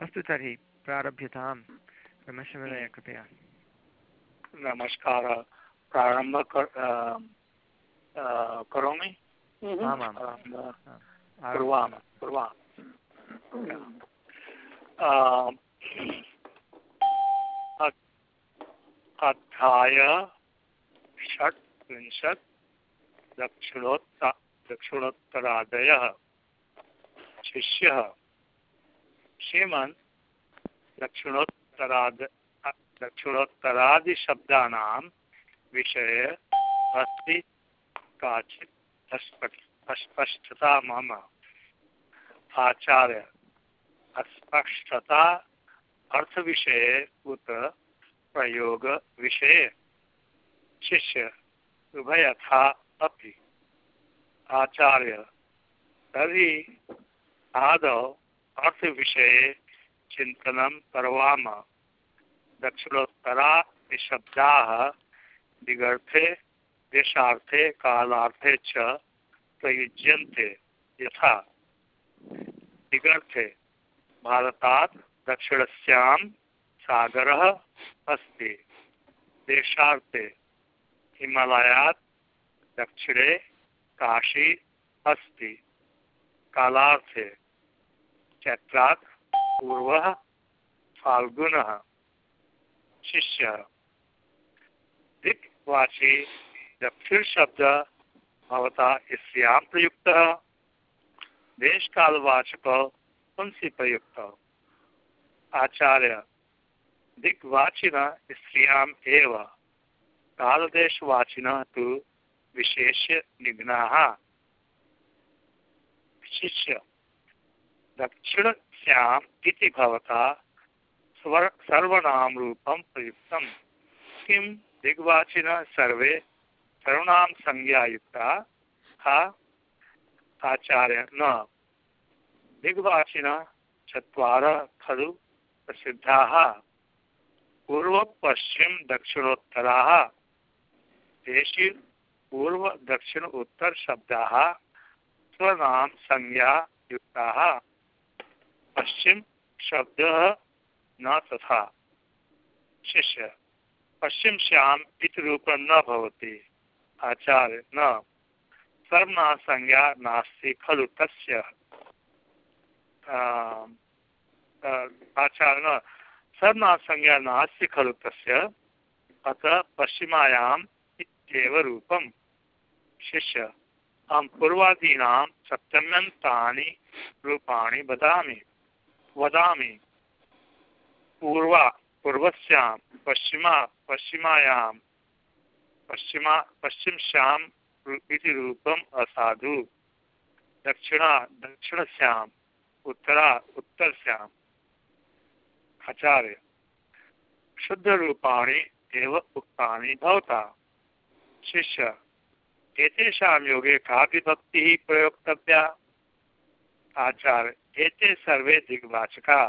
अस्तु तर्हि प्रारभ्यतां। रमेशमहोदय कृपया। नमस्कारः। प्रारम्भ करोमि? आमां। कुर्वामः कुर्वामः। अध्याय षट्त्रिंशत् दक्षिणोत्तर दक्षिणोत्तरादयः। शिष्यः। श्रीमन् दक्षिणोत्तराद, दक्षिणोत्तरादिशब्दानां विषये अस्ति काचित् अस्पष्टता मम आचार्य। अस्पष्टता अर्थविषये उत प्रयोग विषय शिष्य उभयथा अपि। आचार्य, तर्हि आदौ अर्थविषये चिन्तनं कर्वाम। दक्षिणोत्तरा शब्दाः दिगर्थे, देशार्थे, कालार्थे च प्रयुज्यन्ते यथा। दिगर्थे, भारतात् दक्षिणस्यां सागरः अस्ति। देशार्थे, हिमालयात् दक्षिणे काशी अस्ति। कालार्थे चैत्रात् पूर्वः फाल्गुनः। शिष्य। दिक्वाची दक्षिण शब्द भवता इसयां प्रयुक्त। देश कालवाचक उनसे प्रयुक्त आचार्य दिग्वाचिन स्त्रियाम एव। तो विशेष निघ्नाः। शिष्य दक्षिण श्याम इति भवता सर्वनाम रूपम प्रयुक्तम। किम दिग्वाचिन सर्वे सर्वनाम संज्ञा युक्ता हा आचार्य न दिग्वाचिन चत्वार खलु प्रसिद्धाः। पूर्व पश्चिम दक्षिणोत्तराः। तेषु पूर्व दक्षिण उत्तर शब्दाः। स्वनाम संज्ञा युक्ताः पश्चिम शब्द न तथा। शिष्य, पश्चिम श्याम इत रूप न भवति, आचार्य न। सर्वना संज्ञा नास्ति खलु तस्य। आचार्य न। सर्वना संज्ञा नास्ति खलु तस्य, अतः पश्चिमायाम इत्येव रूपम। शिष्य अहम पूर्वादीनां सप्तम्यन्तानि रूपाणि वदामि। वदामि। पूर्वा, पूर्वस्यां, पश्चिमा, पश्चिमायां, पश्चिमा पश्चिमस्याम् इति रूपम् असाधु। दक्षिणा दक्षिणस्याम् उत्तरा उत्तरस्याम् आचार्य शुद्ध रूपाणि एव उक्तानि भवता। शिष्य, एतेषां योगे का विभक्तिः प्रयोक्तव्या? आचार्य एते सर्वे दिग्वाचका।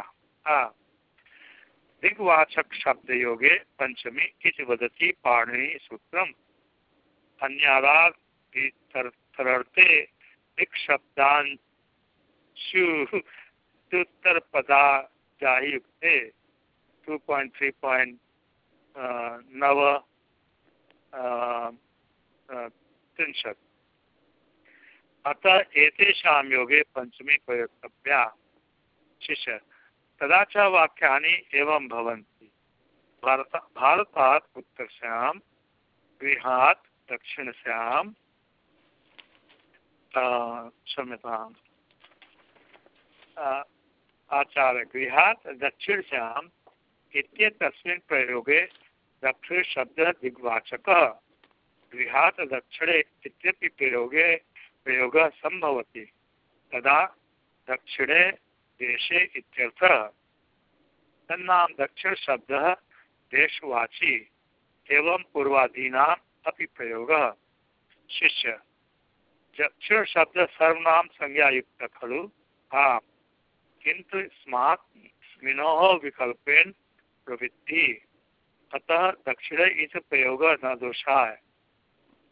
दिग्वाचक शब्द योगे पंचमी इति वदति पाणिनि सूत्रम। अन्यारार्थे दिक् शब्दान उत्तर पदा जायुक्ते टू पॉइंट थ्री पॉइंट नव त्रिंशत्। अतः एतेषां योगे पंचमी प्रयोक्तव्या। शिष्य, तदा च वाक्यानि एवं भवन्ति। भारत, भारतात् उत्तरस्यां गृहात् दक्षिणस्यां क्षम्यताम्। आचार्य गृहात् दक्षिणस्याम् इत्येतस्मिन् प्रयोगे दक्षिण शब्द दिग्वाचक गृहात् दक्षिणे इत्यपि प्रयोगे प्रयोगः सम्भवति। तदा दक्षिणे देशे तन्नाम दक्षिण शब्दः देशवाची एवं पूर्वाधीनाम् अपि प्रयोगः। शिष्य दक्षिण शब्द सर्वनाम संज्ञा युक्त खलु? हाँ किंतु स्मात् स्मिनोः विकल्पेन प्रवृत्ति। अतः दक्षिण इस प्रयोग न दोषाय।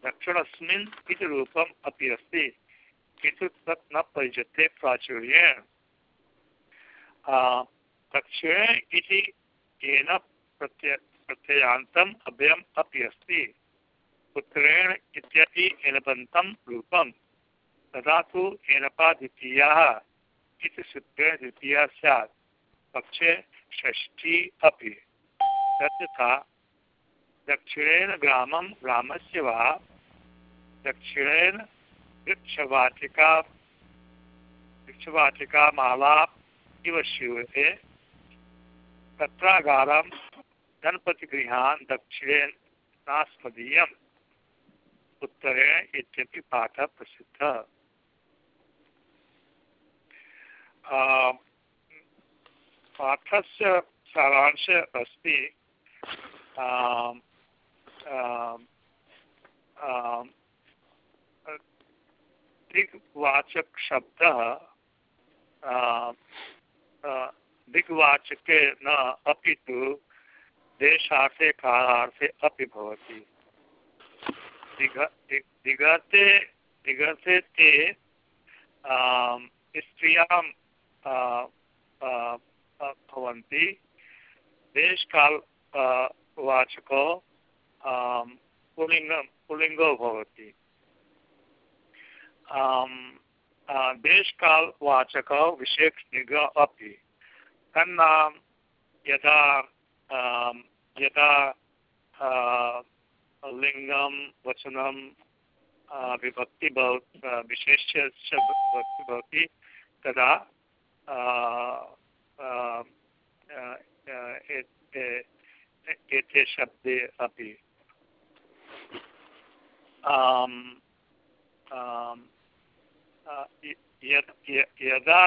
दक्षिणस्मिन् इति रूपम् अपि अस्ति। किन्तु तत् न परिजते प्राचुर्येण दक्षिणे इति येन प्रत्यय प्रत्ययान्तम् अभयम् अपि अस्ति। पुत्रेण इत्यपि एनपन्तं रूपं तदा तु एनपा द्वितीयाः इति सूत्रेण द्वितीया स्यात्। पक्षे षष्ठी अपि। तथा दक्षिणेन ग्रामं ग्रामस्य वा, दक्षिणेन वृक्षवाटिका वृक्षवाटिका माला इव श्रूयते। तत्रागारं गणपतिगृहान् दक्षिणेन नास्मदीयम्। उत्तरेण इत्यपि पाठः प्रसिद्धः। पाठस्य सारांश अस्ति। दिग्वाचक शब्द दिग्वाचके न अपि तु देशार्थे, कालार्थे अपि भवति। दिगते दिगते ते स्त्रियाँ भवन्ति। देशकाल वाचको पुलिङ्ग पुलिङ्गो भवति देशकालवाचकः विशेषनिग अपि तन्नाम यदा यदा लिङ्गं वचनं विभक्ति विशेष्य विभक्ति भवति तदा एते शब्दे अपि यदा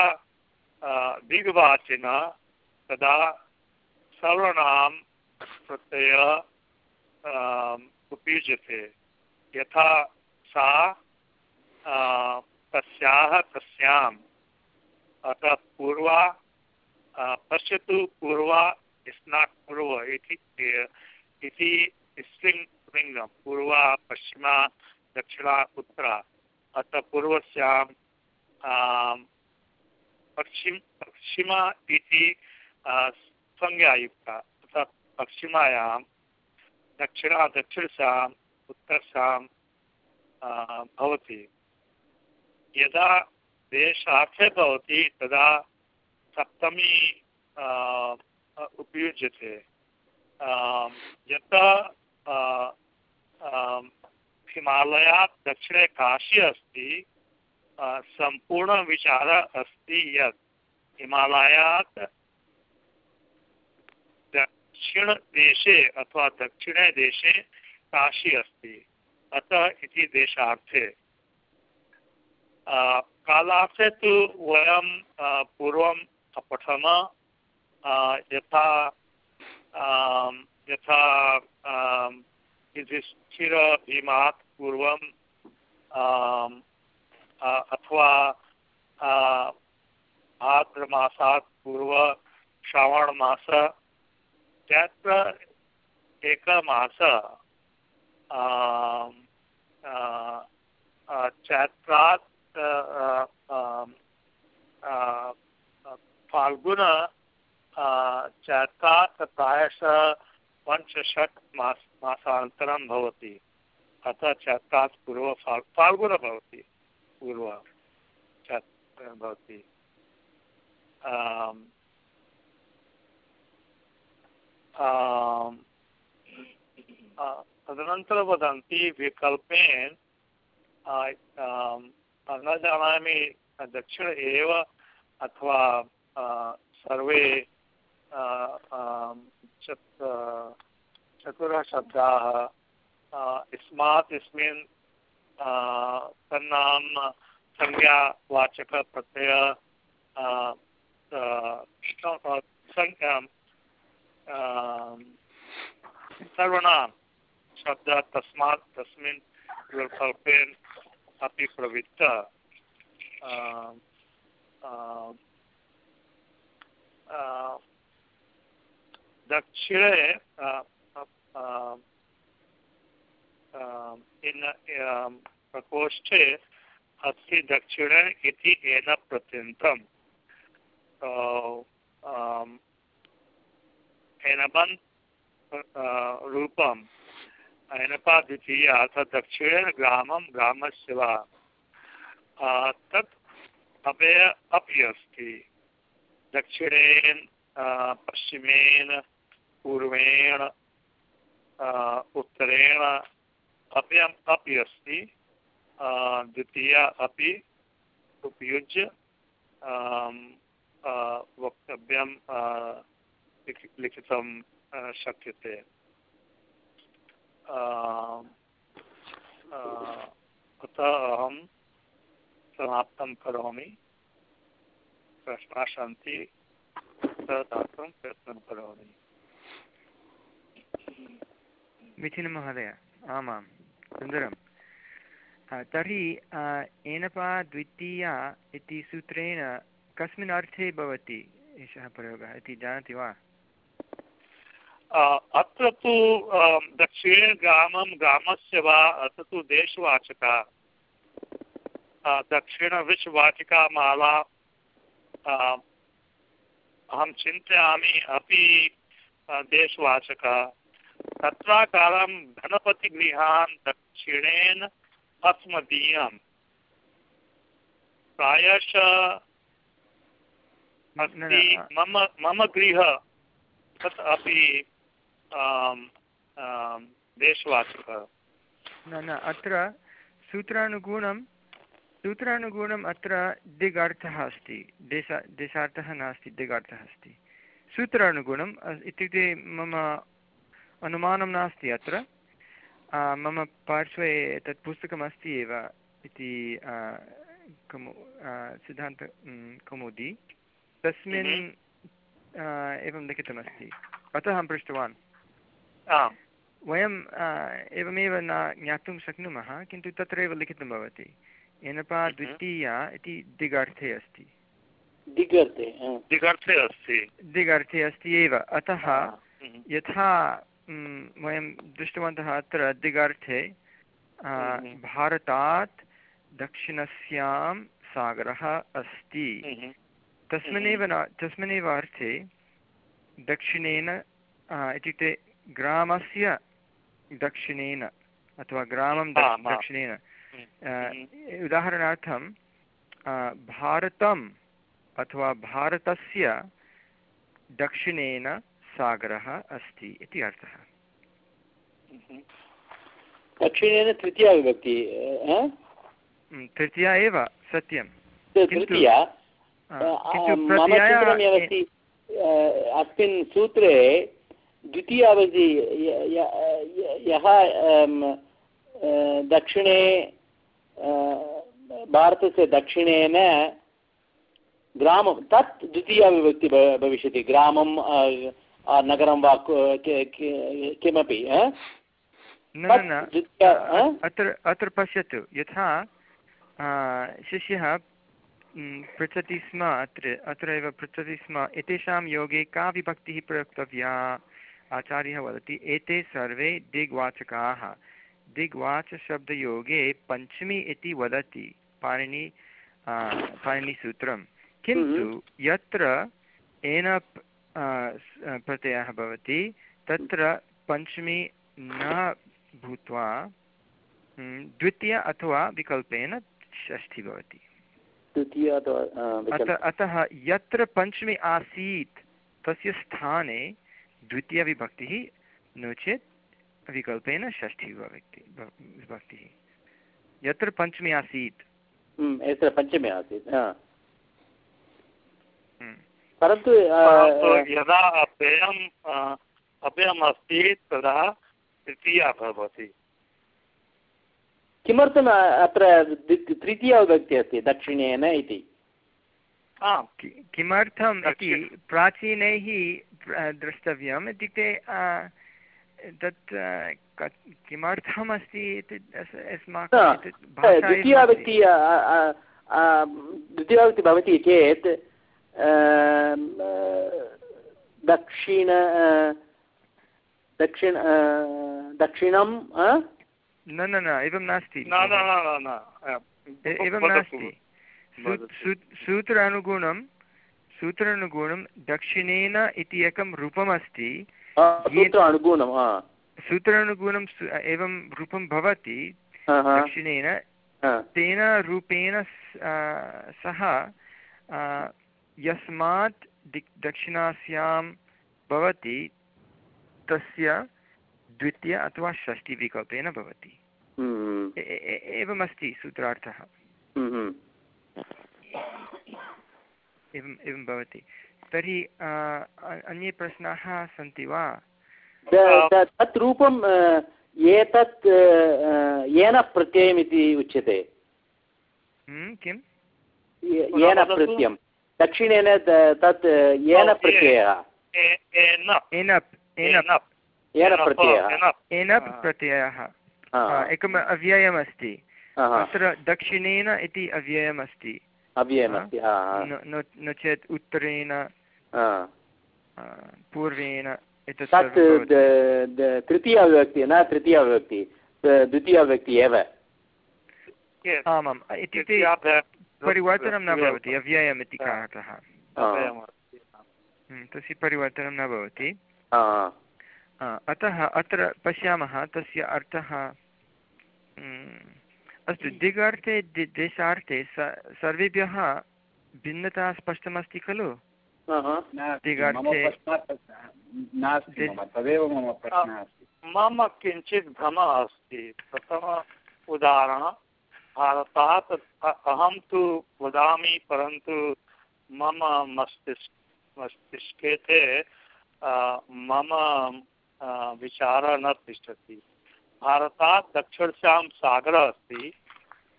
दिग्वाचिन तदा सर्वनां प्रत्यय उपयुज्यते यथा सा तस्याः तस्याम् अतः पूर्वा पश्यतु पूर्वा स्नाक् पूर्व इति स्त्रीलिङ्गं पूर्वा, पश्चिमा, दक्षिणा, उत्तरा। अतः पूर्वस्यां पश्चिम, पश्चिमा इति संज्ञायुक्ता। अतः पश्चिमायां, दक्षिणा दक्षिणस्याम् उत्तरस्यां भवति। यदा देशार्थे भवति, तदा सप्तमी उपयुज्यते। यतः हिमालयात् दक्षिणे काशी अस्ति सम्पूर्णविचारः अस्ति यत् हिमालयात् दक्षिणदेशे अथवा दक्षिणे देशे काशी अस्ति। अतः इति देशार्थे। कालार्थे तु वयं पूर्वं पठम यथा यथा युधिष्ठिर भीमात् पूर्वं अथवा भाद्रमासात् पूर्व, श्रावणमास तत्र एकमास चैत्रात् फाल्गुन चैत्रात् प्रायशः पञ्चषट् मास मासान्तरं भवति। अतः चैत्रात् पूर्व फाल्, फाल्गुन भवति। पूर्व भवति। तदनन्तरं वदन्ति विकल्पेन न जानामि, दक्षिण एव अथवा सर्वे चतुरः शब्दाः अस्मात् इसमिन् तन्नाम संज्ञावाचकप्रत्यय सर्वनाम शब्द तस्मात् तस्मिन् विकल्पेन अपि प्रवृत्त। दक्षिणे इन प्रकोष्ठे अस्ति दक्षिण इति येन प्रत्यन्तम्। एनपन् रूपम् एनपा द्वितीया अर्थात् दक्षिणेन ग्रामं, ग्रामस्य वा। तत् अपेय अपि अस्ति। दक्षिणेन पश्चिमेन, पूर्वेण उत्तरेण अपि अपि अस्ति द्वितीया अपि उपयुज्य वक्तव्यं लिखितं शक्यते। अतः अहं समाप्तं करोमि। प्रश्नाः सन्ति दातुं प्रयत्नं करोमि। मिथिनमहोदय आमां सुन्दरं तर्हि एनपा द्वितीया इति सूत्रेण कस्मिन् अर्थे भवति एषः प्रयोगः इति जानाति वा? अत्र तु दक्षिणे ग्रामं, ग्रामस्य वा, अत्र तु देशवाचका। दक्षिणविश्ववाचिका माला अहं चिन्तयामि अपि देशवाचका। तत्राकारं गणपतिगृहान् दक्षिणेन अस्मदीयं प्रायश अस्ति मम मम गृह तत् अपि देशवाचकः न न अत्र सूत्रानुगुणं सूत्रानुगुणम् अत्र दिगर्थः अस्ति। देश देशार्थः नास्ति दिगर्थः अस्ति। सूत्रानुगुणम् इत्युक्ते मम अनुमानं नास्ति अत्र। मम पार्श्वे तत् पुस्तकमस्ति एव इति कमु सिद्धान्त कौमुदी। तस्मिन्। एवं लिखितमस्ति। अतः अहं पृष्टवान्। वयं एवमेव न ज्ञातुं शक्नुमः किन्तु तत्रैव लिखितं भवति। एनपा। द्वितीया इति दिगर्थे अस्ति। दिगर्थे दिगर्थे अस्ति। दिगर्थे अस्ति एव। अतः। यथा वयं दृष्टवन्तः अत्र दिगर्थे भारतात् दक्षिणस्यां सागरः अस्ति। तस्मिन्नेव न तस्मिन्नेव अर्थे दक्षिणेन इत्युक्ते ग्रामस्य दक्षिणेन अथवा ग्रामं दक्षिणेन उदाहरणार्थं भारतम् अथवा भारतस्य दक्षिणेन सागरः अस्ति इति अर्थः। दक्षिणेन तृतीया विभक्ति तृतीया एव सत्यं। अस्मिन् सूत्रे द्वितीयावधि यः दक्षिणे भारतस्य दक्षिणेन ग्रामं तत् द्वितीया विभक्ति भविष्यति। ग्रामं नगरं वा किमपि अत्र अत्र पश्यतु यथा शिष्यः पृच्छति स्म अत्र अत्र एव पृच्छति स्म एतेषां योगे का विभक्तिः प्रयोक्तव्या? आचार्यः वदति एते सर्वे दिग्वाचकाः। दिग्वाचशब्दयोगे पञ्चमी इति वदति पाणिनि पाणिनिसूत्रं। किन्तु हम्म। यत्र एन प्रत्ययः भवति। तत्र पञ्चमी न भूत्वा द्वितीय अथवा विकल्पेन षष्ठी भवति। अतः यत्र पञ्चमी आसीत् तस्य स्थाने द्वितीयविभक्तिः नो चेत् विकल्पेन षष्ठी भवति विभक्तिः। यत्र पञ्चमी आसीत्। यत्र पञ्चमी आसीत् परन्तु यदा अव्ययम् अव्ययम् अस्ति तदा तृतीया भवति। किमर्थम् अत्र तृतीया विभक्ति अस्ति दक्षिणेन इति? किमर्थम् इति? प्राचीनैः द्रष्टव्यम् इत्युक्ते तत् किमर्थम् अस्ति। द्वितीयाविभक्ति द्वितीयाविभक्ति भवति चेत् दक्षिण दक्षिण दक्षिणं न न न एवं नास्ति एवं नास्ति सूत्रानुगुणं सूत्रानुगुणं दक्षिणेन इति एकं रूपमस्ति सूत्रानुगुणं एवं रूपं भवति दक्षिणेन तेन रूपेण सः आ, यस्मात् दिक् दक्षिणास्यां भवति तस्य द्वितीय अथवा षष्टिविकल्पेन भवति। हम्म, एवमस्ति सूत्रार्थः। हम्म। एवम् एवं भवति। तर्हि अन्ये प्रश्नाः सन्ति वा? तत् रूपं एतत् येन प्रत्ययम् इति उच्यते। हम्म, किं येन। प्रत्ययं दक्षिणेन तत् येन। प्रत्ययः। एनप् एनप् येन एनप् प्रत्ययः। एनप् प्रत्ययः. एकम् अव्ययमस्ति। अत्र दक्षिणेन इति अव्ययमस्ति। अव्ययमस्ति हा, हा, न चेत् उत्तरेण पूर्वेण तत् तृतीयाविभक्ति न तृतीयाविभक्ति द- एव। आमाम् इत्युक्ते परिवर्तनं न भवति अव्ययम् इति कारणतः तस्य परिवर्तनं न भवति। अतः अत्र पश्यामः तस्य अर्थः हम्म, अस्तु दिगर्थे देशार्थे सर्वेभ्यः भिन्नता स्पष्टमस्ति खलु? मम किञ्चित् भ्रमः अस्ति। प्रथम उदाहरण भारतात् अ- अहं तु वदामि, परन्तु मम मस्तिष्क मस्तिष्के ते मम विचारः न तिष्ठति। भारतात् दक्षिणस्यां सागरः अस्ति,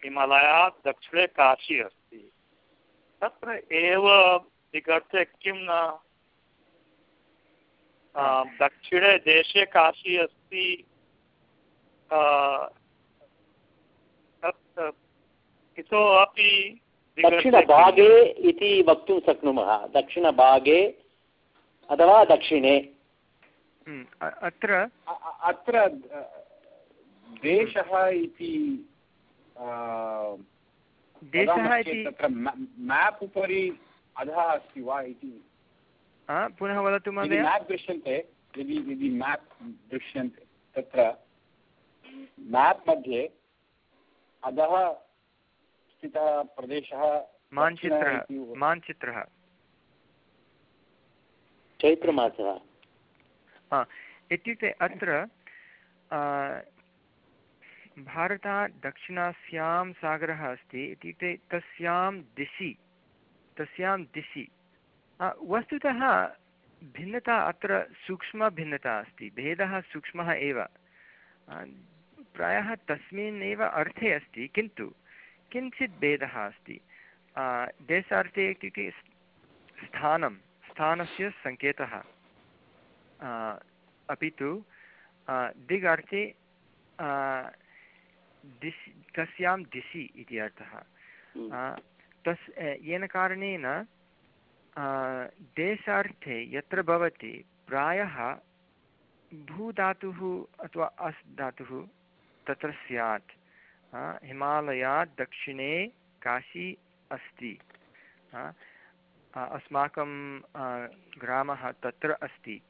हिमालयात् दक्षिणे काशी अस्ति। तत्र एव दिगर्थे किं न? दक्षिणे देशे काशी अस्ति तत् इतोपि दक्षिणभागे इति वक्तुं शक्नुमः। दक्षिणभागे अथवा दक्षिणे। हम्म, अत्र अत्र देशः इति देशः इति तत्र मेप् उपरि अधः अस्ति वा इति। पुनः वदतु महोदय। मेप् दृश्यन्ते यदि यदि मेप् दृश्यन्ते तत्र मेप् मध्ये अधः स्थितः प्रदेशः मानचित्रः चैत्रमासः। हा इत्युक्ते अत्र भारतात् दक्षिणास्यां सागरः अस्ति इत्युक्ते तस्यां दिशि तस्यां दिशि। वस्तुतः भिन्नता अत्र सूक्ष्मभिन्नता अस्ति भेदः सूक्ष्मः एव। प्रायः तस्मिन्नेव अर्थे अस्ति किन्तु किञ्चित् भेदः अस्ति। देशार्थे इत्युक्ते स्थानं स्थानस्य सङ्केतः। अपि तु दिगर्थे दिशि तस्यां दिशि इति अर्थः। आ, तस् येन कारणेन देशार्थे यत्र भवति प्रायः भूधातुः अथवा अस् धातुः तत्र स्यात्। हिमालयात् दक्षिणे काशी अस्ति। अस्माकं ग्रामः तत्र अस्ति।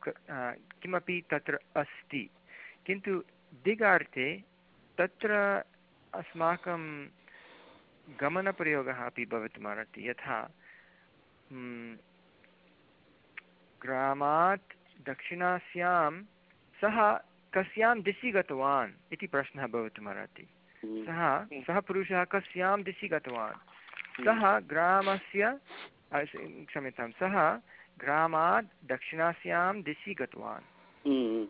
किमपि तत्र अस्ति। किन्तु दिगार्थे तत्र अस्माकं गमनप्रयोगः अपि भवितुमर्हति। यथा ग्रामात् दक्षिणास्यां सः कस्यां दिशि गतवान् इति प्रश्नः भवितुमर्हति। सः सः पुरुषः कस्यां दिशि गतवान्। सः ग्रामस्य क्षम्यतां सः ग्रामात् दक्षिणास्यां दिशि गतवान्। हम्म,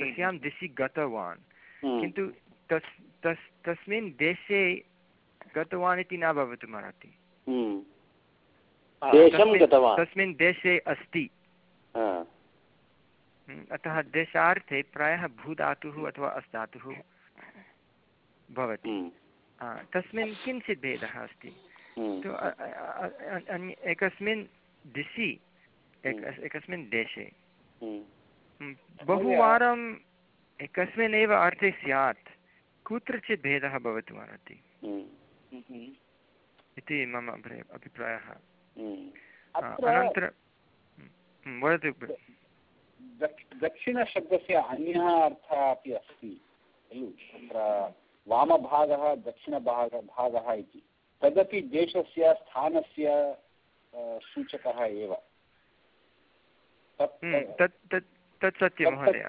तस्यां दिशि गतवान्। हम्म, किन्तु तस् तस् तस्मिन् देशे गतवान् इति न हम्म। हा, देशं तस्मिन्- देशे अस्ति। हम्म, अतः देशार्थे प्रायः भूधातुः अथवा अस्धातुः भवति। हम्म, आ, तस्मिन् किञ्चित् भेदः अस्ति। हम्म, एकस्मिन् दिशि एक एकस्मिन् देशे। हम्म। हम्म, बहुवारम् एकस्मिन् एव अर्थे स्यात्। कुत्रचित् भेदः हम्म। हम्म। इति मम अभिप्रायः। अनन्तरं हम्म, वदतु। दक्षिणशब्दस्य अन्यः अर्थः अपि अस्ति खलु? तत्र वामभागः दक्षिणभाग भागः इति। तदपि देशस्य स्थानस्य सूचकः एव। तत् सत्यं महोदय।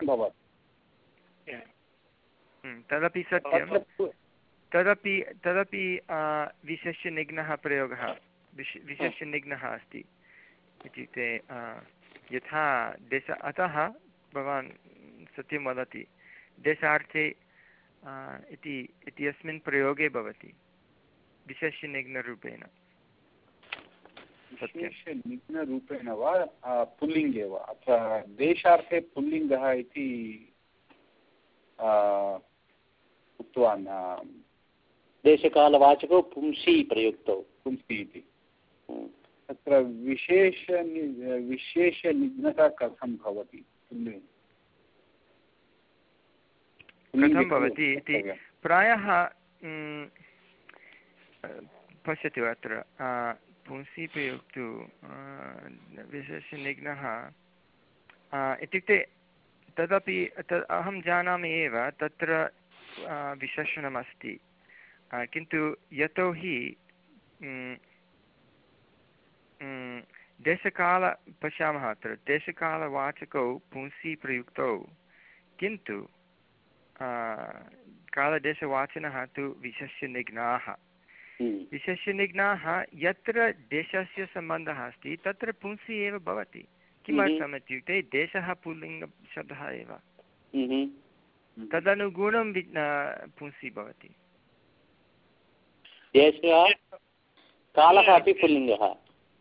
तदपि सत्यं। तदपि तदपि विशेष्यनिघ्नः प्रयोगः विश विशेष्यनिघ्नः अस्ति। इत्युक्ते यथा देश अतः भवान् सत्यं वदति। देशार्थे इति इत्यस्मिन् प्रयोगे भवति विशेष्यनिघ्नरूपेण सत्यं विशेषनिघ्नरूपेण वा पुल्लिङ्गे वा अत्र देशार्थे पुल्लिङ्गः इति उक्तवान् देशकालवाचकौ पुंसि प्रयुक्तौ। पुंसि इति। हम्म। तत्र विशेष विशेषनिघ्नता कथं भवति पुल्लिङ्ग? कथं भवति इति प्रायः पश्यतु अत्र पुंसि प्रयुक्तु अ, विशेषनिघ्नः इत्युक्ते तदपि तद् अहं जानामि एव तत्र विशेषणमस्ति। किन्तु यतोहि देशकाल पश्यामः अत्र देशकालवाचकौ पुंसि प्रयुक्तौ किन्तु कालदेशवाचिनः तु विशेष्यनिघ्नाः हम्म। विशेष्यनिघ्नाः यत्र देशस्य सम्बन्धः अस्ति तत्र पुंसि एव भवति किमर्थम् इत्युक्ते देशः पुल्लिङ्गशब्दः एव। तदनुगुणं वि पुंसि भवति कालः अपि पुल्लिङ्गः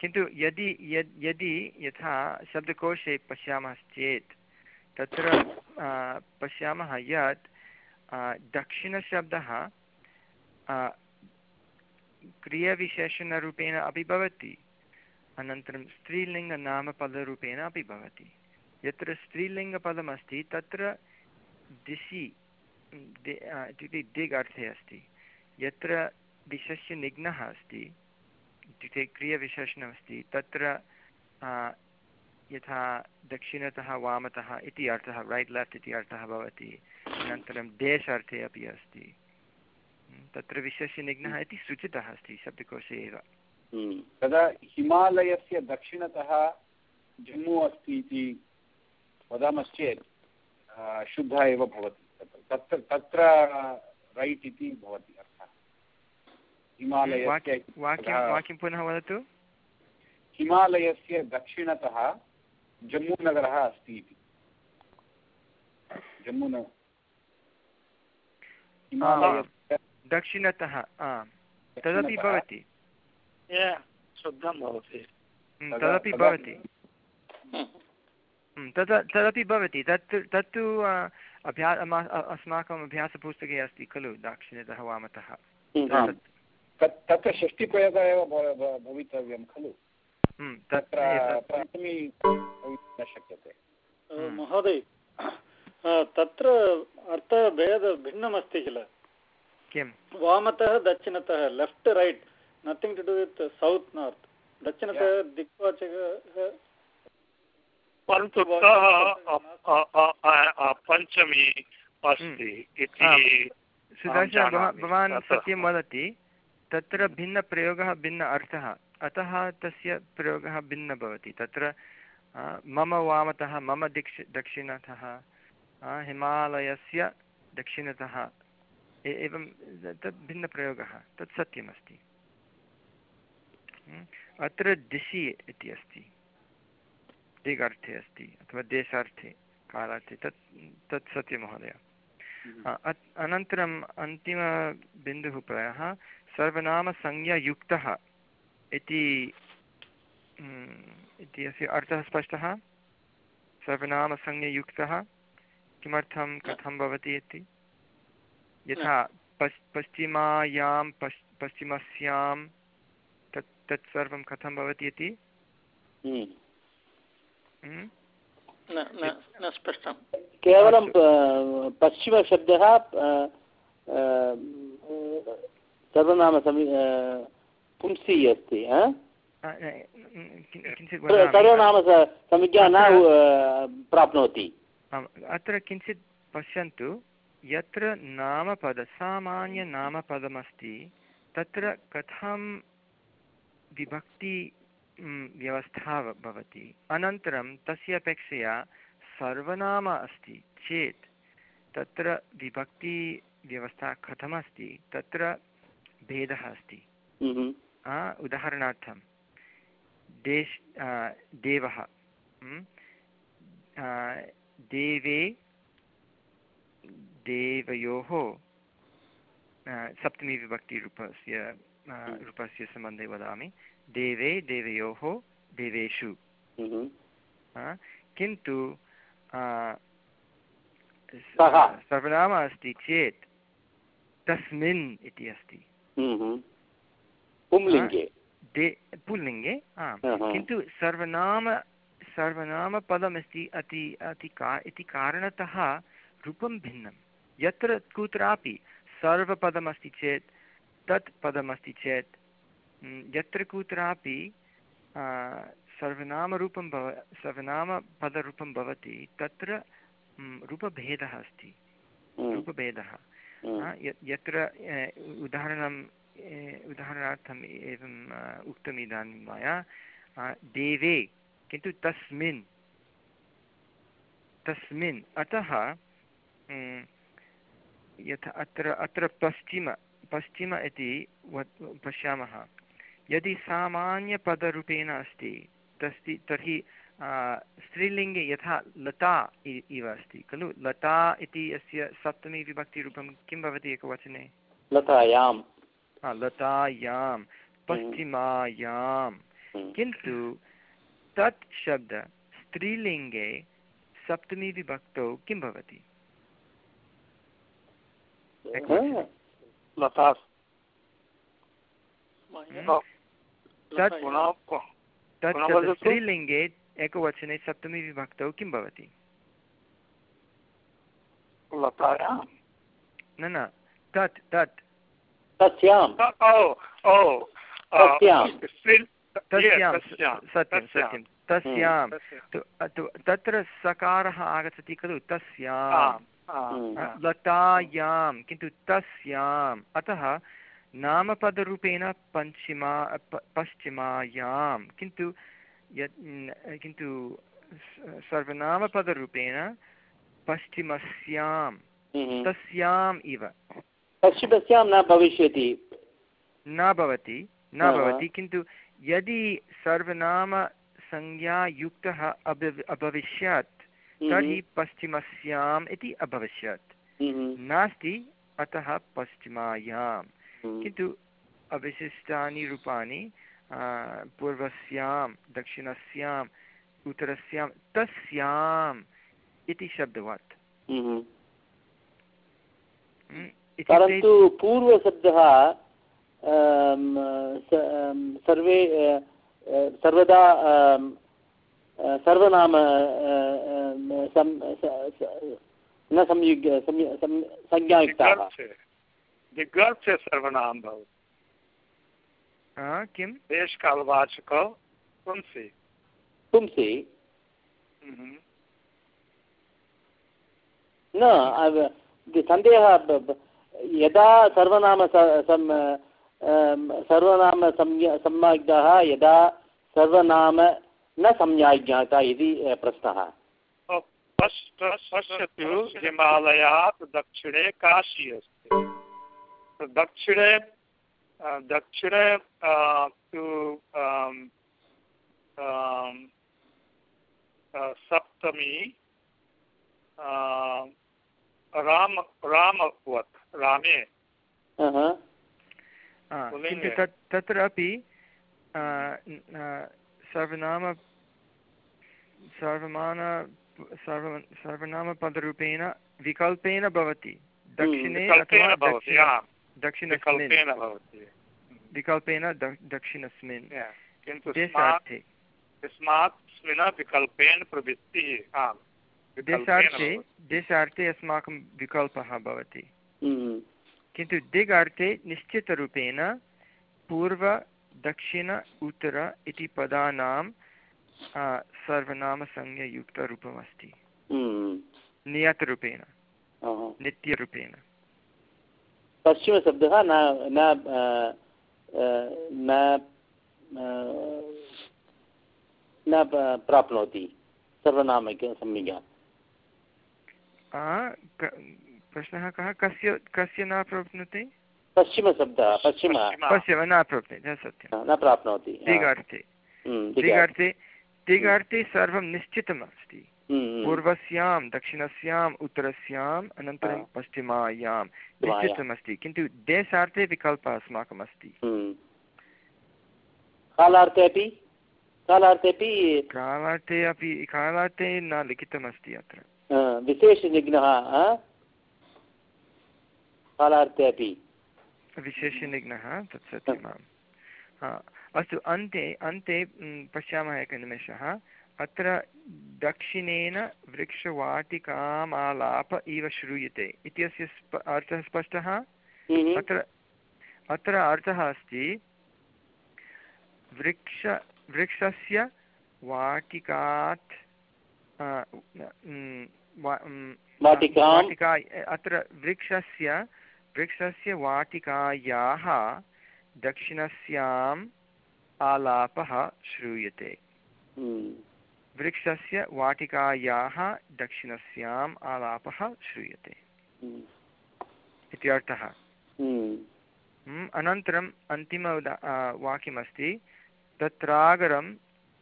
किन्तु यदि यद् यदि यथा शब्दकोशे पश्यामश्चेत् तत्र पश्यामः यत् दक्षिणशब्दः क्रियविशेषणरूपेण अपि भवति, अनन्तरं स्त्रीलिङ्गनामपदरूपेण अपि भवति। यत्र स्त्रीलिङ्गपदमस्ति, तत्र दिशि इत्युक्ते दिग् अर्थे अस्ति। यत्र विशस्य निघ्नः अस्ति, इत्युक्ते क्रियविशेषणमस्ति, तत्र यथा दक्षिणतः वामतः इति अर्थः रैट् लेफ्ट् इति अर्थः भवति। अनन्तरं देश अर्थे अपि अस्ति। तत्र विशस्य निघ्नः इति सूचितः अस्ति शब्दकोशे एव। तदा हिमालयस्य दक्षिणतः जम्मू अस्ति इति वदामश्चेत् शुद्धः एव भवति। तत्र तत्र रैट् इति भवति अर्थः। हिमालयस्य वाक्यं पुनः वदतु। हिमालयस्य दक्षिणतः जम्मूनगरः अस्ति इति। जम्मून हिमालयस्य दक्षिणतः तदपि भवति। शुद्धं भवति। हम्म, तदपि भवति। हम्म, तद तदपि भवति। तत् तत्तु अभ्या अस्माकम् अभ्यासपुस्तके अस्ति खलु दाक्षिण्यतः वामतः। तत् तत्र षष्टिप्रयोगः एव भव- भव- भवितव्यं खलु। तत्र एतत्- न शक्यते। हम्म। महोदय तत्र अर्थभेद भिन्नमस्ति किल? किं? वामतः दक्षिणतः left right nothing to do with south north दक्षिणतः दिक्वाचकः परन्तु पञ्चमी अस्ति इति सुदर्शन भवान् सत्यं वदति तत्र भिन्नप्रयोगः भिन्न अर्थः अतः तस्य प्रयोगः भिन्न भवति। तत्र मम वामतः मम दिक्ष दक्षिणतः हिमालयस्य दक्षिणतः एवं तत् भिन्नप्रयोगः तत् सत्यमस्ति। हम्म, अत्र दिशि इति अस्ति दिगर्थे अस्ति अथवा देशार्थे कालार्थे तत् तत् सत्यं महोदय। अत्- अनन्तरम् अन्तिमबिन्दुः प्रायः सर्वनामसंज्ञायुक्तः इति इति अस्य अर्थः स्पष्टः। सर्वनामसंज्ञायुक्तः। किमर्थं कथं भवति इति? यथा पश् पश्चिमायां पश् पश्चिमस्यां तत् तत् सर्वं कथं भवति इति? हम्म। न न न स्पष्टं। केवलं पश्चिमशब्दः सर्वनामसमि अ, पुंसि अस्ति। सर्वनाम संज्ञा न प्राप्नोति। अत्र किञ्चित् पश्यन्तु यत्र नामपद सामान्यनामपदमस्ति तत्र कथं विभक्ति व्यवस्था भवति। अनन्तरं तस्य अपेक्षया सर्वनाम अस्ति चेत् तत्र विभक्तिव्यवस्था कथमस्ति तत्र भेदः अस्ति। हम्म, उदाहरणार्थं देश देवः देवे देवयोः सप्तमीविभक्तिरूपस्य रूपस्य सम्बन्धे वदामि। देवे देवयोः देवेषु। हम्म, किन्तु। सर्वनाम अस्ति चेत् तस्मिन् इति अस्ति। हम्म, पुंलिङ्गे। दे पुल्लिङ्गे आम्। किन्तु सर्वनाम सर्वनामपदमस्ति अति अति का इति कारणतः रूपं भिन्नं। यत्र कुत्रापि सर्वपदमस्ति चेत् तत् पदमस्ति चेत् यत्र कुत्रापि सर्वनामरूपं भव सर्वनामपदरूपं भवति तत्र रूपभेदः अस्ति। रूपभेदः। यत्र उदाहरणं उदाहरणार्थम् एवम् उक्तम् इदानीं मया देवे, किन्तु तस्मिन् तस्मिन्, अतः यथा, अत्र अत्र पश्चिम पश्चिम इति पश्यामः। यदि सामान्यपदरूपेण अस्ति, तस्ति, तर्हि स्त्रीलिङ्गे यथा लता इव अस्ति, खलु? लता इति अस्य सप्तमी विभक्तिरूपं किं भवति एकवचने? लतायां लतायां पश्चिमायां हम्म, किन्तु तत् शब्द स्त्रीलिङ्गे सप्तमी विभक्तौ किं भवति? हम्म? स्त्रीलिङ्गे एकवचने सप्तमी विभक्तौ किं भवति? न न। तत् तत्। तस्यां सत्यं सत्यं तस्यां। तु- तु- तत्र सकारः आगच्छति खलु तस्यां। हम्म। लतायां किन्तु तस्याम् अतः नामपदरूपेण पञ्चिमा पश्चिमायां। किन्तु यत् किन्तु सर्वनामपदरूपेण पश्चिमस्यां। हम्म, तस्याम् इव। पश्चिमस्यां न भविष्यति। न भवति न भवति किन्तु यदि सर्वनामसंज्ञायुक्तः अभव अभविष्यत् हम्म, तर्हि पश्चिमस्याम् इति अभविष्यत्। हम्म, नास्ति अतः पश्चिमायां हम्म, किन्तु अविशिष्टानि रूपाणि पूर्वस्यां दक्षिणस्याम् उत्तरस्यां तस्याम् इति शब्दवत्। परन्तु पूर्वशब्दः सर्वे सर्वदा सर्वनाम न संयुज्य संय- संज्ञायुक्ताः। दिग्गर्थे सर्वनाम भवति। किं देशकालवाचक पुंसि। पुंसि। हम्म। न सन्देहः यदा सर्वनाम सर्वनाम सम्यग्धः यदा सर्वनाम न संज्ञाज्ञाता इति प्रश्नः। पश्यतु हिमालयात् दक्षिणे काशी अस्ति। दक्षिणे अ, दक्षिणे तु सप्तमी राम रामवत्। रामे। किन्तु तत् न- आ, सर्वनाम सर्वमान सर्व सर्वनामपदरूपेण विकल्पेन भवति। दक्षिणे विकल्पेन अथवा भवति दक्षिण- दक्षिणस्मिन्। विकल्पेन भवति। विकल्पेन द- दक्षिणस्मिन्। देशार्थे। देशार्थे अस्माकं विकल्पः भवति। हम्म, किन्तु दिगार्थे निश्चितरूपेण पूर्व दक्षिण उत्तर इति पदानां सर्वनामसंज्ञयुक्तरूपमस्ति। नियतरूपेण। नित्यरूपेण। पश्चिमशब्दः न न न प्राप्नोति। सर्वनामसंज्ञा प्रश्नः कः? कस्य कस्य न प्राप्नोति पश्चिमशब्दः पश्चिम। पश्चिम। न प्राप्नोति सत्यं न प्राप्नोति दिगार्थे। दिगार्थे। दिगार्थे सर्वं निश्चितम् अस्ति पूर्वस्यां दक्षिणस्याम् उत्तरस्याम् अनन्तरं पश्चिमायां। निश्चितमस्ति किन्तु देशार्थे विकल्पः अस्माकम् अस्ति कालार्थे अपि? कालार्थे अपि? कालार्थे अपि कालार्थे न लिखितमस्ति अत्र। विशेषनिघ्नः कालार्थे अपि। विशेषनिघ्नः तत् सत्यम् अस्तु अन्ते अन्ते पश्यामः एकनिमेषः। अत्र दक्षिणेन वृक्षवाटिकामालाप इव श्रूयते। इत्यस्य स्प अर्थः स्पष्टः? अत्र अत्र अर्थः अस्ति वृक्ष वृक्षस्य वाटिकात् वाटिका अत्र वृक्षस्य वृक्षस्य वाटिकायाः दक्षिणस्याम् आलापः श्रूयते हम्म। वृक्षस्य वाटिकायाः दक्षिणस्याम् आलापः श्रूयते हम्म। इति अर्थः हम्म। अनन्तरम् अन्तिम वाक्यमस्ति तत्रागरं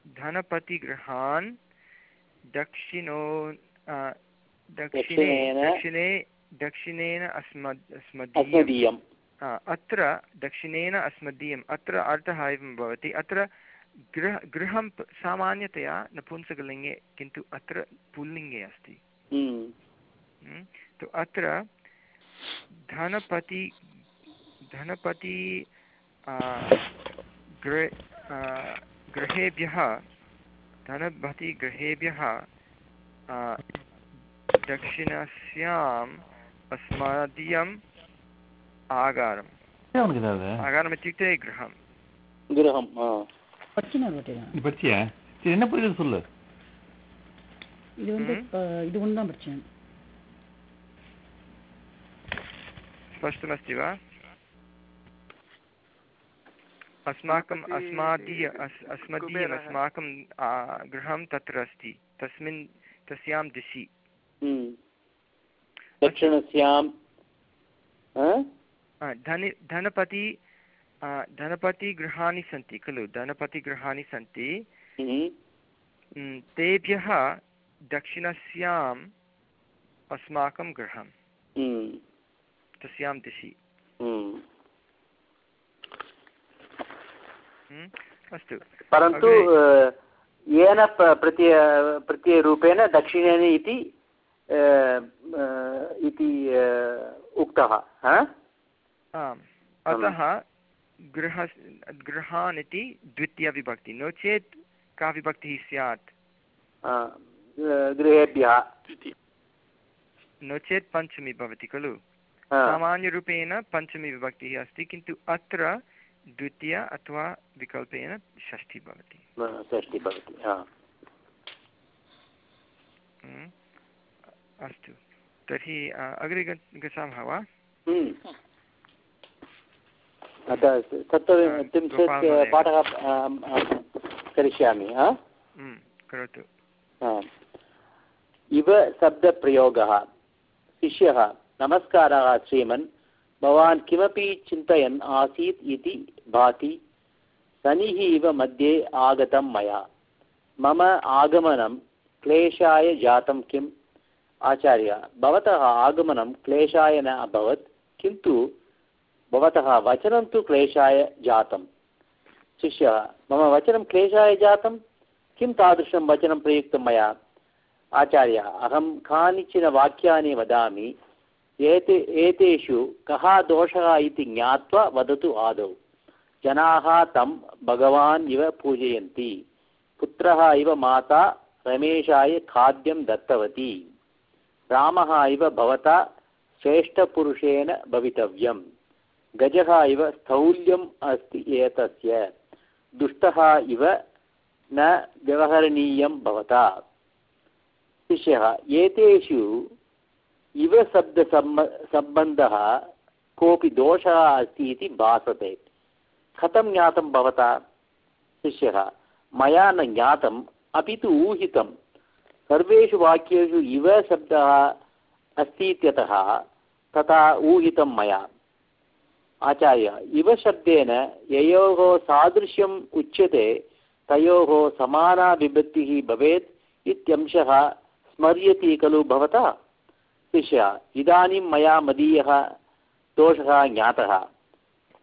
धनपतिगृहान् दक्षिणो दक्षिणे दक्षिणे दक्षिणेन अस्मद् अस्मदीयम्। अत्र दक्षिणेन अस्मदीयम् अत्र अर्थः एवं भवति। अत्र गृह गृहं सामान्यतया नपुंसकलिङ्गे किन्तु अत्र पुल्लिङ्गे अस्ति। तु अत्र धनपति धनपति गृहे गृहेभ्यः धनपतिगृहेभ्यः दक्षिणस्याम् अस्मदीयम् आगारम् आगारम् इत्युक्ते गृहं गृहं படிச்சியா சரி என்ன புரியுது சொல்லு இது வந்து இது ஒன்று தான் படித்தேன் स्पष्टमस्ति वा अस्माकम् अस्मादीय अस्मदीयम् अस्माकं गृहं तत्र अस्ति तस्मिन् तस्यां दिशि दक्षिणस्यां धनि धनपति धनपतिगृहाणि सन्ति खलु धनपतिगृहाणि सन्ति। तेभ्यः दक्षिणस्याम् अस्माकं गृहं तस्यां दिशि। अस्तु। परन्तु येन प्रत्यय प्रत्ययरूपेण दक्षिणेन इति इति उक्तः आम्। अतः गृह गृहान् इति द्वितीयविभक्ति नो चेत् का विभक्तिः स्यात्? गृहेभ्यः। नो चेत् पञ्चमी भवति खलु? सामान्यरूपेण पञ्चमी विभक्तिः अस्ति किन्तु अत्र द्वितीय अथवा विकल्पेन षष्ठी भवति। षष्ठी भवति अस्तु। तर्हि अग्रे गच्छामः वा? चत्वारिंशत् पाठः करिष्यामि करोतु। इव शब्दप्रयोगः। शिष्यः नमस्कारः श्रीमन्। भवान् किमपि चिन्तयन् आसीत् इति भाति शनिः इव मध्ये आगतं मया। मम आगमनं क्लेशाय जातं किम्? आचार्य, भवतः आगमनं क्लेशाय न अभवत्, किन्तु भवतः वचनं तु क्लेशाय जातं शिष्यः, मम वचनं क्लेशाय जातं किं तादृशं वचनं प्रयुक्तं मया? आचार्य, अहं कानिचन वाक्यानि वदामि, एते, एतेषु कः दोषः इति ज्ञात्वा वदतु आदौ। जनाः तं भगवान् इव पूजयन्ति। पुत्रः इव माता रमेशाय खाद्यं दत्तवती। रामः इव भवता श्रेष्ठपुरुषेण भवितव्यम्। गजः इव स्थौल्यम् अस्ति एतस्य। दुष्टः इव न व्यवहरणीयं भवता। शिष्यः, एतेषु इव शब्दसम्ब सम्बन्धः कोऽपि दोषः अस्ति इति भासते। कथं ज्ञातं भवता? शिष्यः, मया न ज्ञातम्, अपि तु ऊहितं सर्वेषु वाक्येषु इव शब्दः अस्ति इत्यतः तथा ऊहितं मया। आचार्य, इव शब्देन ययोः सादृश्यम् उच्यते, तयोः समाना विभक्तिः भवेत् इत्यंशः स्मर्यति खलु भवता? शिष्य, इदानीं मया मदीयः दोषः ज्ञातः।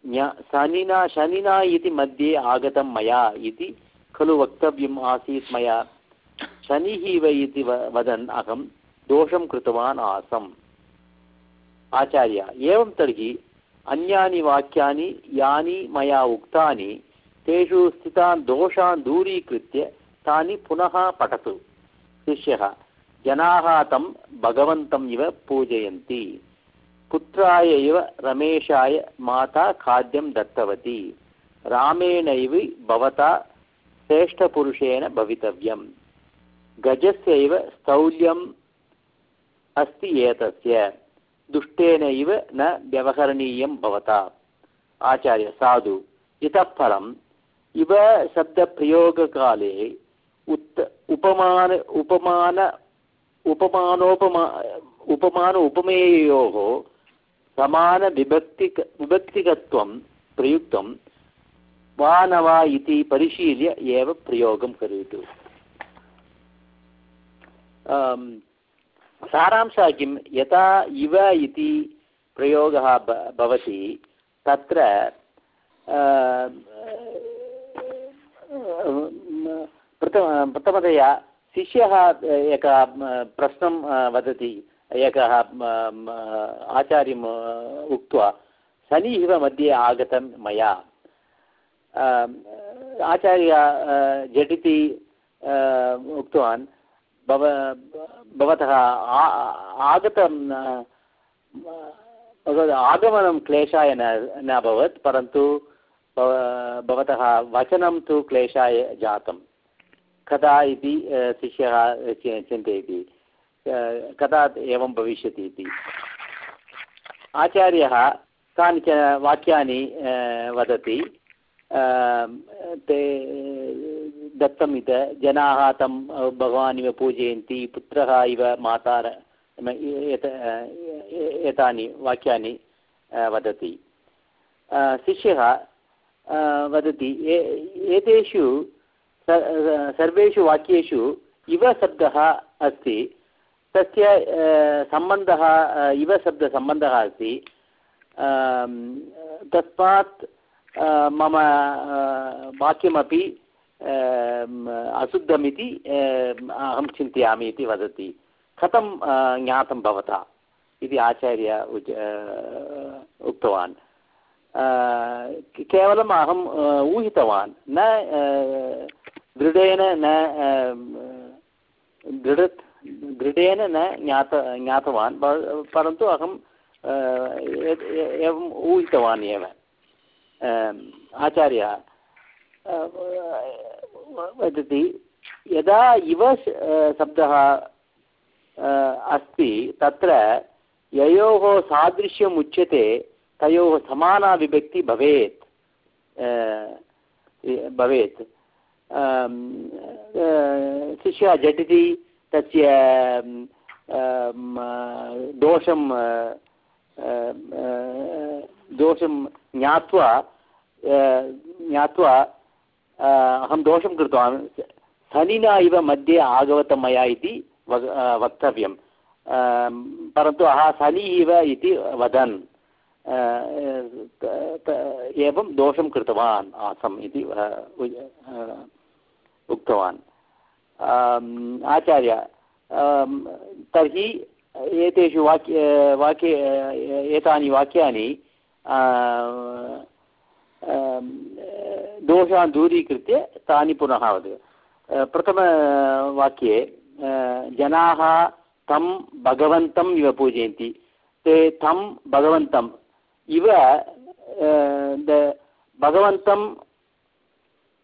ज्ञा, शनिना शनिना इति मध्ये आगतं मया इति खलु वक्तव्यम् आसीत् मया। शनिः इव इति वदन् अहं दोषं कृतवान् आसम्। आचार्य, एवं तर्हि अन्यानि वाक्यानि, यानि मया उक्तानि, तेषु स्थितान् दोषान् दूरीकृत्य तानि पुनः पठतु। शिष्यः, जनाः तं भगवन्तम् इव पूजयन्ति। पुत्राय इव रमेशाय माता खाद्यं दत्तवती। रामेणैव भवता श्रेष्ठपुरुषेण भवितव्यं गजस्यैव स्थौल्यम् अस्ति एतस्य। दुष्टेनैव न व्यवहरणीयं भवता। आचार्य साधु, इतः परम् इव शब्दप्रयोगकाले उत् उपमान उपमान, उपमानोपमा, उपमान उपमेयोः समानविभक्तिक, विभक्तिकत्वं प्रयुक्तं वा न वा इति परिशील्य एव प्रयोगं करोतु। सारांशः किं यथा इव इति प्रयोगः भवति, तत्र प्रथम, प्रथमतया शिष्यः एकः प्रश्नं वदति, एकः आचार्यम् उक्त्वा, शनि मध्ये आगतं मया। आचार्य झटिति उक्तवान्। भव, भवतः आगतं आगमनं क्लेशाय न न अभवत्, परन्तु भवतः वचनं तु क्लेशाय जातं। कदा इति शिष्यः चिन्तयति। कदा एवं भविष्यति इति। आचार्यः कानिचन वाक्यानि वदति। ते दत्तम् इत जनाः तं भगवान् इव पूजयन्ति, पुत्रः इव माता एतानि वाक्यानि वदति। शिष्यः वदति एतेषु सर्वेषु वाक्येषु इव शब्दः अस्ति, तस्य सम्बन्धः इव अस्ति तस्मात् मम वाक्यमपि अशुद्धमिति अहं चिन्तयामि इति वदति। कथं ज्ञातं भवता? इति आचार्य उच उक्तवान्। केवलम् अहम् ऊहितवान्। न दृढेन न दृढ, दृढेन न ज्ञात, ज्ञातवान्। परन्तु अहं एवम् ऊहितवान् एव। आचार्यः वदति। यदा इव शब्दः अस्ति, तत्र ययोः सादृश्यम् उच्यते, तयोः समाना विभक्ति भवेत्। भवेत् शिष्यः झटिति तस्य दोषं दोषं ज्ञात्वा ज्ञात्वा अहं दोषं कृतवान्। शनिना इव मध्ये आगवतं मया इति वक्तव्यं परन्तु अह शनि इव इति वदन्। एवं दोषं कृतवान् आसम् इति उक्तवान्। आचार्य तर्हि एतेषु वाक्य, वाक्ये, एतानि वाक्यानि दोषान् दूरीकृत्य तानि पुनः वद प्रथमवाक्ये जनाः तं भगवन्तम् इव पूजयन्ति ते तं भगवन्तम् इव भगवन्तं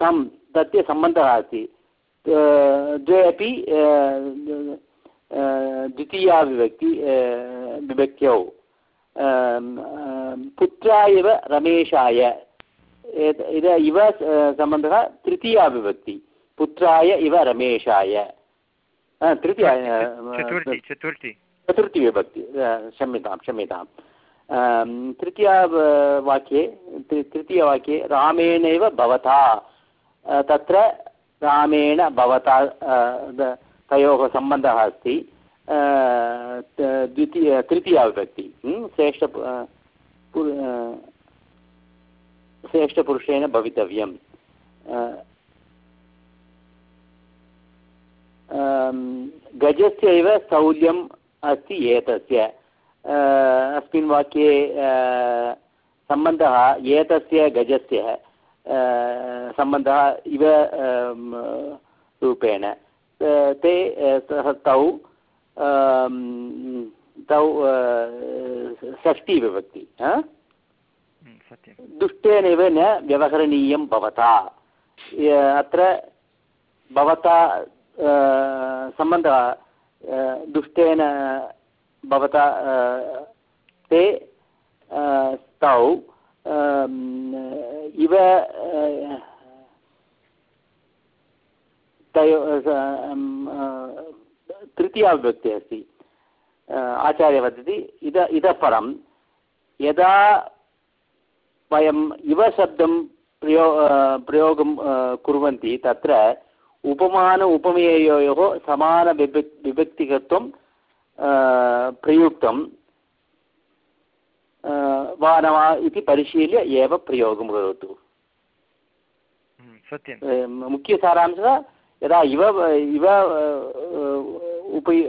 तं तस्य सम्बन्धः अस्ति द्वे अपि द्वितीया विभक्ति विभक्त्यौ पुत्रा इव रमेशाय इद इव सम्बन्धः तृतीया विभक्ति पुत्राय इव रमेशाय तृतीया चतुर्थी चतुर्थी चतुर्थी विभक्ति क्षम्यतां क्षम्यतां तृतीया वाक्ये तृतीयवाक्ये रामेणैव भवता तत्र रामेण भवता तयोः सम्बन्धः अस्ति द्वितीय तृतीया विभक्ति श्रेष्ठ श्रेष्ठपुरुषेण भवितव्यं। गजस्यैव स्थौल्यम् अस्ति एतस्य। अस्मिन् वाक्ये सम्बन्धः एतस्य गजस्य सम्बन्धः इव रूपेण। ते तौ तौ षष्टिविभक्ति दुष्टेनैव न व्यवहरणीयं भवता। अत्र भवता सम्बन्धः दुष्टेन भवता ते तौ इव तयो तृतीया विभक्तिः अस्ति। आचार्य वदति, इद इतः परं यदा वयम् इव शब्दं प्रयो प्रयोगं कुर्वन्ति तत्र उपमान उपमेयोः समानविभक् विभक्तिकत्वं प्रयुक्तं वा न वा इति परिशील्य एव प्रयोगं करोतु। सत्यं मुख्यसारांशः यदा इव इव उपयु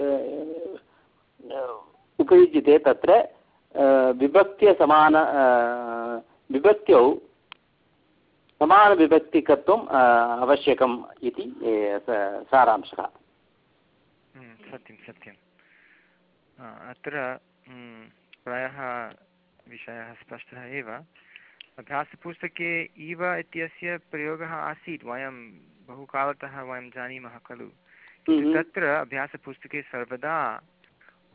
उपयुज्यते तत्र विभक्त्यसमान विभक्त्यौ समानविभक्तिकत्वम् आवश्यकम् इति सारांशः। सत्यं सत्यम् अत्र प्रायः विषयः स्पष्टः एव। अभ्यासपुस्तके इव इत्यस्य प्रयोगः आसीत् वयं बहुकालतः वयं जानीमः खलु। तत्र अभ्यासपुस्तके सर्वदा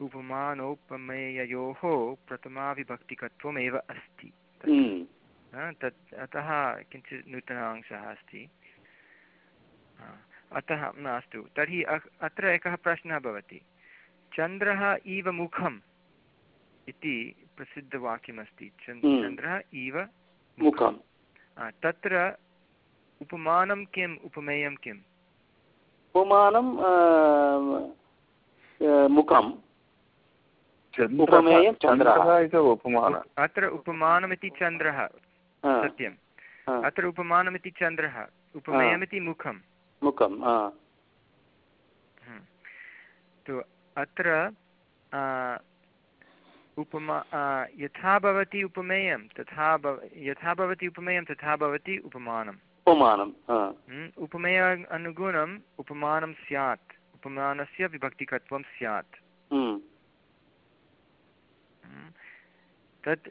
उपमानोपमेययोः प्रथमाविभक्तिकत्वमेव अस्ति। तत् अतः किञ्चित् नूतनः अंशः अस्ति। अतः नास्तु तर्हि अत्र एकः प्रश्नः भवति। चन्द्रः इव मुखम् इति प्रसिद्धवाक्यमस्ति। चन्द्रः इव मुखं तत्र उपमानं किम् उपमेयं किम्? उपमानं मुखम्। उपमेयं चन्द्रः। उपमानः। अत्र उपमानमिति चन्द्रः। सत्यम्। अत्र उपमानमिति चन्द्रः। उपमेयमिति मुखं मुखं तु अत्र उपमा यथा भवति उपमेयं तथा भव यथा भवति उपमेयं तथा भवति उपमानम्। उपमानम् उपमेय अनुगुणम् उपमानं स्यात्। उपमानस्य विभक्तिकत्वं स्यात्। तत्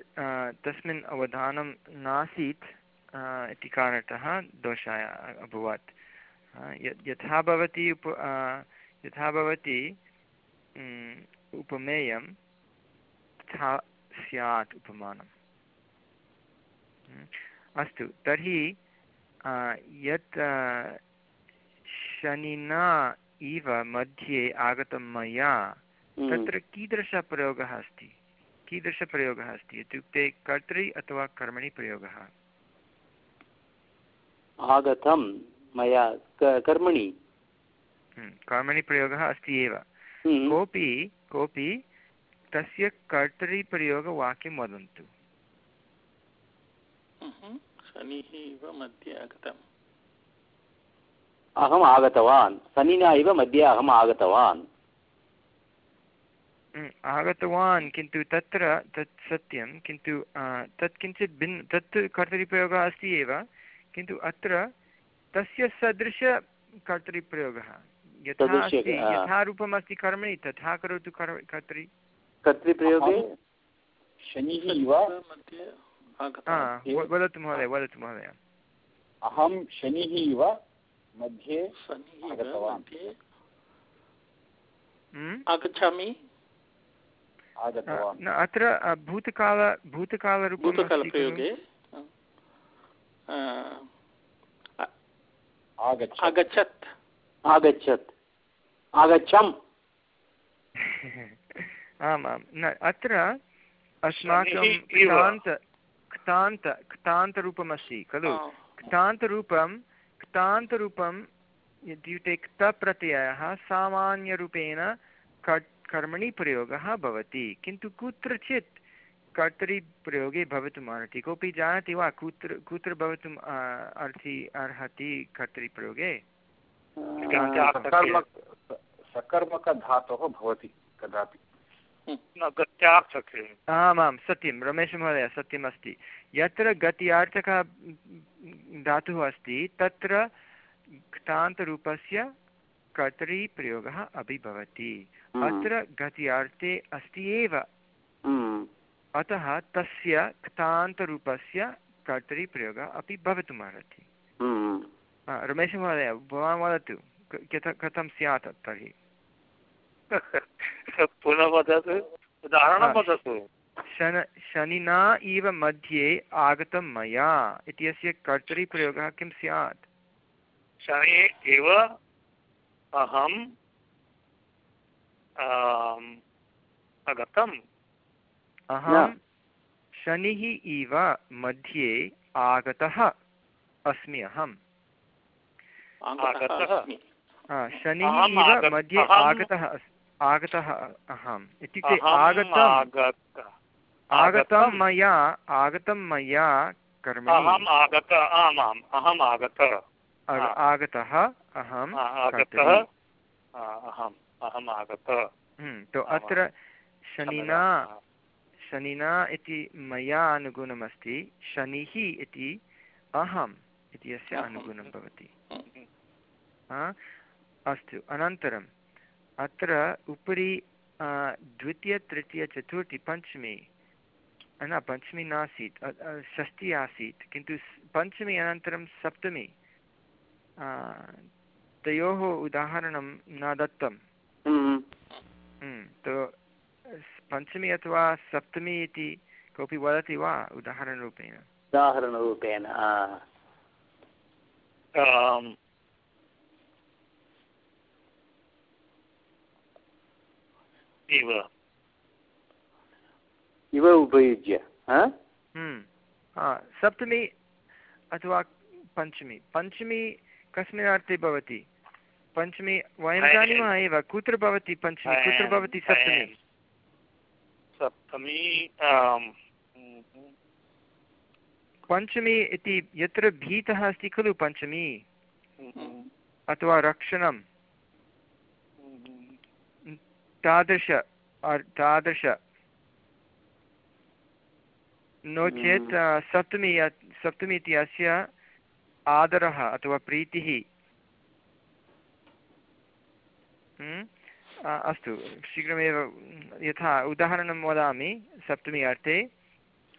तस्मिन् अवधानं नासीत् इति कारणतः दोषाय अभवत्। यथा भवति उप यथा भवति उपमेयं तथा स्यात् उपमानम्। अस्तु तर्हि यत् शनिना इव मध्ये आगतं मया तत्र कीदृशः प्रयोगः अस्ति? कीदृशप्रयोगः अस्ति? इत्युक्ते कर्तरि अथवा कर्मणि प्रयोगः? आगतं मया कर्मणि। कर्मणि प्रयोगः अस्ति एव। कोऽपि कोऽपि तस्य कर्तरिप्रयोगवाक्यं वदन्तु। शनिः इव मध्ये आगतम्। अहम् आगतवान्। शनिना इव मध्ये अहम् आगतवान्। आगतवान् किन्तु तत्र तत् सत्यं किन्तु तत् किञ्चित् भिन्न तत् कर्तरिप्रयोगः अस्ति एव किन्तु अत्र तस्य सदृशकर्तरिप्रयोगः यथा अस्ति यथा रूपम् अस्ति कर्मणि तथा करोतु कर्तरि। कर्तृप्रयोगे वदतु महोदय वदतु महोदय। अहं शनिः इव मध्ये आगतवान्। आगच्छामि? आगतवान् अत्र भूतकाल भूतकालरूपम् भूतकालप्रयोगे आगच्छ आगच्छत्। आगच्छत्। आगच्छम्। आम् आम् न अत्र अस्माकं। क्तान्त क्तान्त क्तान्तरूपमस्ति खलु? क्तान्तरूपं क्तान्तरूपं इत्युक्ते क्तप्रत्ययः सामान्यरूपेण कट् कर्मणि प्रयोगः भवति। किन्तु कुत्रचित् कर्तरिप्रयोगे भवितुम् अर्हति। कोऽपि जानाति वा कुत्र कुत्र भवितुम् अर्हति अर्हति कर्तरिप्रयोगे सकर्मक सकर्मकधातोः भवति कदापि। न आमां सत्यं। रमेशमहोदय सत्यमस्ति यत्र गत्यार्थकः धातुः अस्ति तत्र क्तान्तरूपस्य कर्तरिप्रयोगः अपि भवति। अत्र गत्यार्थे अस्ति एव। हम्म, अतः तस्य क्तान्तरूपस्य कर्तरिप्रयोगः अपि भवितुम् अर्हति हम्म। हा, रमेशमहोदय भवान् वदतु कथं स्यात् तर्हि? पुनः वदतु उदाहरणं वदतु। शन शनिना इव मध्ये आगतं मया इत्यस्य कर्तरिप्रयोगः किं स्यात्? शनि एव अहम् आम्, अगतम्। अहं शनिः इव मध्ये आगतः अस्मि अहम्। आगतः आगतः। अस्मि। हा, शनिः इव मध्ये आगतः। आगतः अहम्। इत्युक्ते आगतम्। आगत। मया आगतं मया कर्मणि। आगत आमाम् अहम् आगत। आग- आगतः अहं आगतः। अहम्। अहम् आगत हम्म, तो। अत्र शनिना शनिना इति मया अनुगुणमस्ति शनिः इति अहम् इति अस्य अनुगुणं भवति। अस्तु अनन्तरम् अत्र उपरि द्वितीय तृतीय चतुर्थी पञ्चमी न पञ्चमी नासीत् षष्ठी आसीत् किन्तु पञ्चमी अनन्तरं सप्तमी। तयोः उदाहरणं न दत्तं हम्म, हम्म, तो स्- पञ्चमी अथवा सप्तमी इति कोऽपि वदति वा उदाहरणरूपेण? उदाहरणरूपेण इव। इव उपयुज्य हा? हम्म, हा, सप्तमी अथवा पञ्चमी। पञ्चमी कस्मिन् अर्थे भवति? पञ्चमी वयं जानीमः एव। कुत्र भवति पञ्चमी? कुत्र भवति सप्तमी? सप्तमी पञ्चमी इति यत्र भीतः अस्ति खलु पञ्चमी? अथवा रक्षणं तादृश अर्- तादृश। नो चेत् सप्तमी सप्तमी इति अस्य आदरः अथवा प्रीतिः। अस्तु शीघ्रमेव यथा उदाहरणं वदामि सप्तमी अर्थे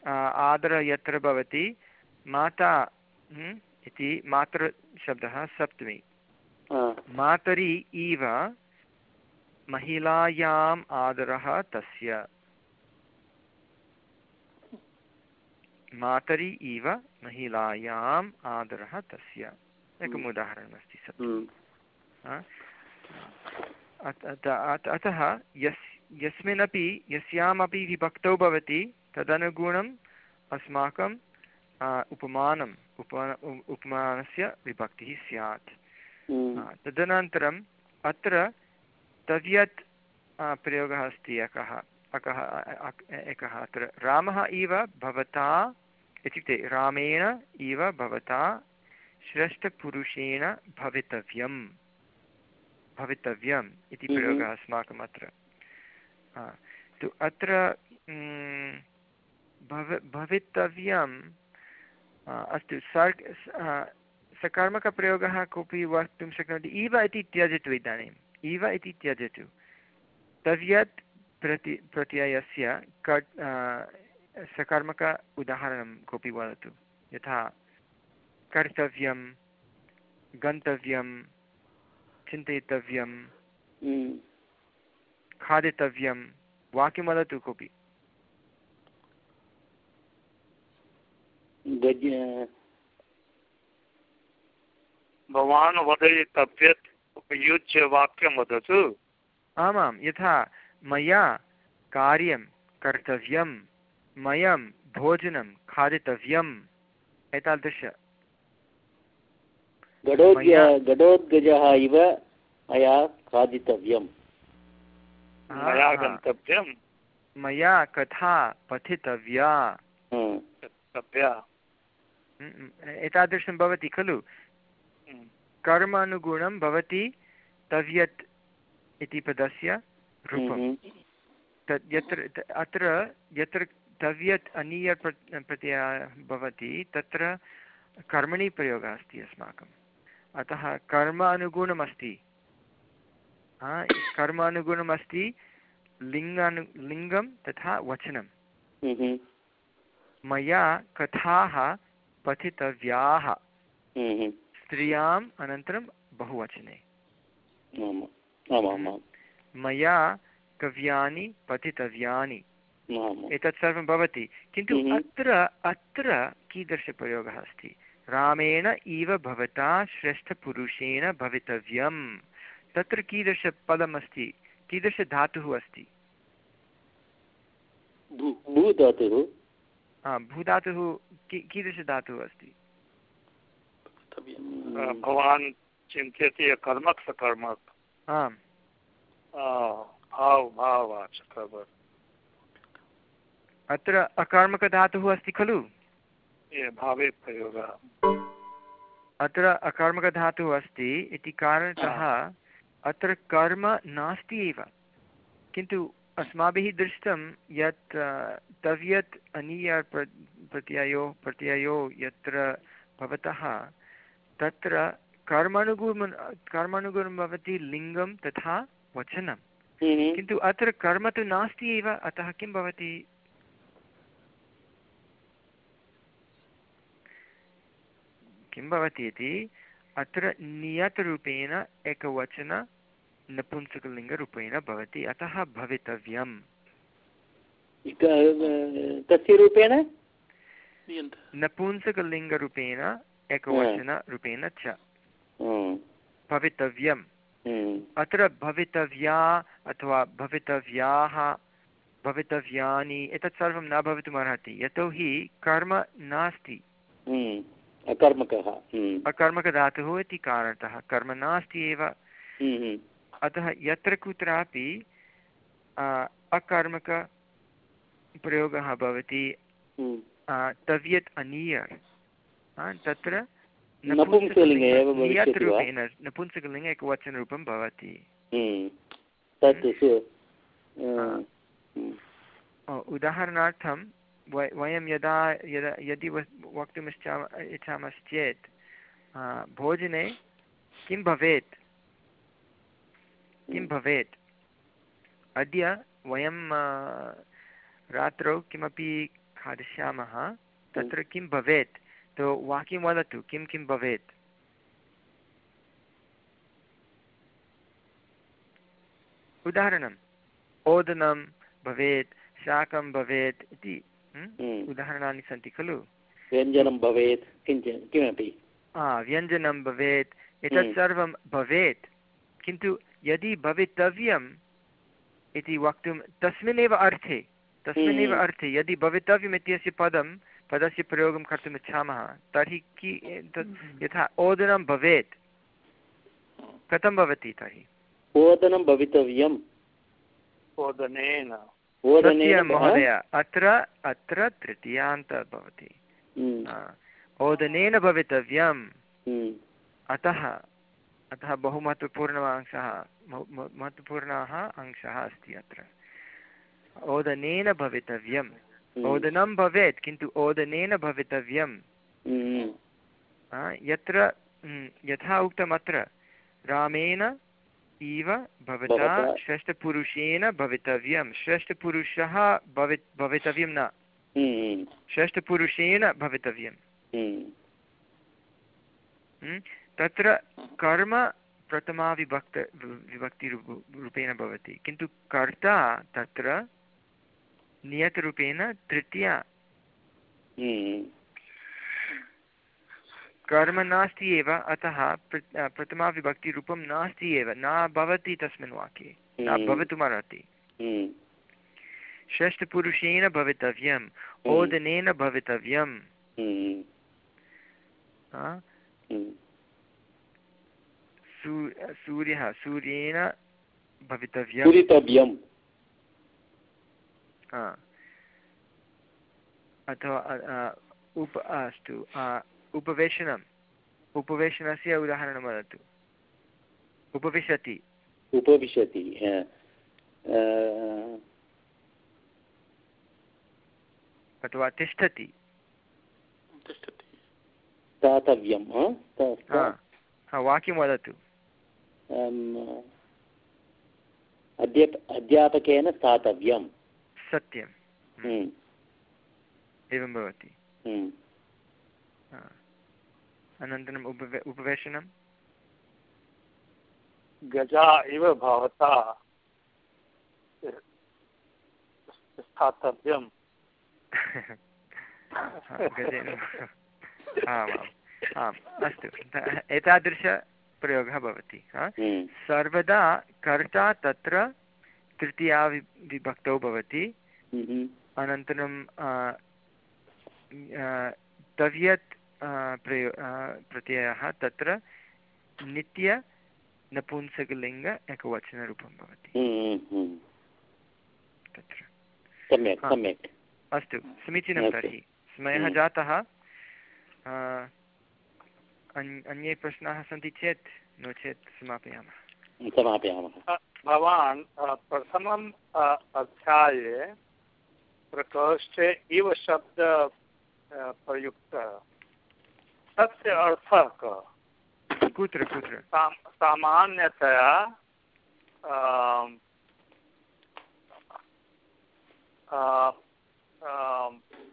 आदर यत्र भवति माता हम्म, इति मातृशब्दः सप्तमी। मातरि इव महिलायाम् आदरः तस्य। मातरि इव महिलायाम् आदरः तस्य। एकम् हम्म। उदाहरणमस्ति सत्यं हम्म, हा? अत- यस् यस्मिन्नपि यस्यामपि विभक्तौ भवति तदनुगुणम् अस्माकं उपमानम् उप उ- उपमानस्य विभक्तिः स्यात्। आ, तदनन्तरम् अत्र तव्यत् प्रयोगः अस्ति एकः अकः अ- एकः अत्र रामः इव भवता इत्युक्ते रामेण इव भवता श्रेष्ठपुरुषेण भवितव्यं भवितव्यम् इति Mhm. प्रयोगः अस्माकम् अत्र। तु अत्र भव भवितव्यं आ, अस्तु सर् स- सकर्मकप्रयोगः कोऽपि वक्तुं शक्नोति। इव इति त्यजतु इदानीम्। इव इति त्यजतु तव्यत् प्रति प्रत्ययस्य कट् सकर्मक उदाहरणं कोऽपि वदतु। यथा कर्तव्यं गन्तव्यं चिन्तयितव्यं हम्म। खादितव्यं वाक्यं वदतु कोऽपि भवान् वदितव्यत् उपयुज्य वाक्यं वदतु आमां यथा मया कार्यं कर्तव्यं मयं भोजनं खादितव्यम्। एतादृश। गडोद्गजः इव मया खादितव्यं मया गन्तव्यं मया कथा पठितव्या। हम्म। हम्म, एतादृशं भवति खलु? हम्म। कर्मानुगुणं भवति तव्यत् इति पदस्य रूपं। तत् यत्र अत्र यत्र तव्यत् अनीय प्र- प्रत्ययः भवति तत्र कर्मणि प्रयोगः अस्ति अस्माकम्। अतः कर्म अनुगुणमस्ति कर्म अनुगुणमस्ति लिङ्गानु लिङ्गं तथा वचनं। मया कथाः पठितव्याः। स्त्रियाम् अनन्तरं बहुवचने। मया कव्यानि पठितव्यानि। एतत् सर्वं भवति। किन्तु. अत्र अत्र कीदृशप्रयोगः अस्ति? रामेण इव भवता श्रेष्ठपुरुषेण भवितव्यं तत्र कीदृशपदमस्ति कीदृशधातुः अस्ति? भू भू धातुः हा, भूधातुः कीदृशधातुः अस्ति? भवान् चिन्तयति कर्मक् सकर्मक् आम्। भाव अत्र अकर्मकधातुः अस्ति खलु? भावे प्रयोगः अत्र अकर्मकधातुः अस्ति इति कारणतः अत्र कर्म नास्ति एव। किन्तु अस्माभिः दृष्टं यत् तव्यत् अनीय प्र प्रत्ययो प्रत्ययो यत्र भवतः तत्र कर्मानुगुणं कर्मानुगुणं भवति लिङ्गं तथा वचनं। हम्म। किन्तु अत्र कर्म तु नास्ति एव अतः किं भवति? किं भवति इति? अत्र नियतरूपेण एकवचन नपुंसकलिङ्गरूपेण भवति। अतः भवितव्यम्। कस्य रूपेण? नपुंसकलिङ्गरूपेण एकवचनरूपेण च। भवितव्यम्। अत्र भवितव्या अथवा भवितव्याः भवितव्यानि एतत् सर्वं न भवितुमर्हति। यतोहि कर्म नास्ति। अकर्मकः हम्म। अकर्मकधातुः इति कारणतः कर्म नास्ति एव हम्म। अतः यत्र कुत्रापि अकर्मकप्रयोगः भवति हम्म। तव्यत् अनीयर् तत्र नपुंसकलिङ्गे एव भविष्यति वा? नियतरूपेण नपुंसकलिङ्गे एकवचनरूपं भवति हम्म। हम्म। उदाहरणार्थं वय यदा यदा यदि वक्तुम् इच्छामः इच्छामश्चेत् भोजने किं भवेत्? किं भवेत्? अद्य वयं रात्रौ किमपि खादिष्यामः, तत्र किं भवेत्? तो वाक्यं वदतु, किं किं भवेत्? उदाहरणम्, ओदनं भवेत्, शाकं भवेत् इति। उदाहरणानि सन्ति खलु? व्यञ्जनं भवेत् किञ्चित् किमपि। हा व्यञ्जनं भवेत् एतत् हम्म। सर्वं भवेत् किन्तु यदि भवितव्यम् इति वक्तुं तस्मिन्नेव अर्थे तस्मिन्नेव हम्म। अर्थे यदि भवितव्यम् इत्यस्य पदं पदस्य प्रयोगं कर्तुम् इच्छामः तर्हि कि यथा ओदनं भवेत् कथं भवति तर्हि? ओदनं भवितव्यम्। ओदनेन। महोदय अत्र अत्र तृतीयान्त भवति हम्म। ओदनेन भवितव्यम् हम्म। अतः अतः बहु महत्त्वपूर्णः अंशः महु- महु- महत्त्वपूर्णः अंशः अस्ति अत्र ओदनेन भवितव्यम् हम्म। ओदनं भवेत् किन्तु ओदनेन भवितव्यम् हम्म। यत्र यथा उक्तम् अत्र रामेण इव भवता श्रेष्ठपुरुषेण भवितव्यं श्रेष्ठपुरुषः भवि भवितव्यं न हम्म। श्रेष्ठपुरुषेण भवितव्यं हम्म। हम्म? तत्र कर्म प्रथमा विभक्त विभक्तिरूप भवति किन्तु कर्ता तत्र नियतरूपेण तृतीया हम्म। कर्म नास्ति एव अतः प्र प्रथमाविभक्तिरूपं नास्ति एव न भवति तस्मिन् वाक्ये न हम्म। भवितुमर्हति हम्म। षष्ठपुरुषेण भवितव्यम् हम्म। ओदनेन भवितव्यं। सू सूर्यः सूर्येण भवितव्यं अथवा उप अस्तु उपवेशनम्। उपवेशनस्य उदाहरणं वदतु। उपविशति। उपविशति अथवा तिष्ठति। हा, वाक्यं वदतु। अध्याप अध्यापकेन स्थातव्यं सत्यं हम्म, एवं भवति। हम्म। हा। अनन्तरम् उपवे उपवेशनं? गजा इव भवता स्थातव्यं हा, गजेन आमाम् आम् अस्तु एतादृशप्रयोगः भवति हम्म, सर्वदा कर्ता तत्र तृतीया विभक्तौ भवति हम्म, अनन्तरं तव्यत् प्रयो प्रत्ययः तत्र नित्य नपुंसकलिङ्ग एकवचनरूपं भवति हम्म, हम्म। तत्र सम्यक् हा। सम्यक् अस्तु समीचीनं। तर्हि समयः हम्म। जातः अन्ये प्रश्नाः सन्ति चेत् नो चेत् समापयामः समापयामः भवान् प्रथमम् अध्याये प्रकोष्ठे इव शब्द प्रयुक्तः तस्य अर्थः। कः कुत्र कुत्र? साम- सामान्यतया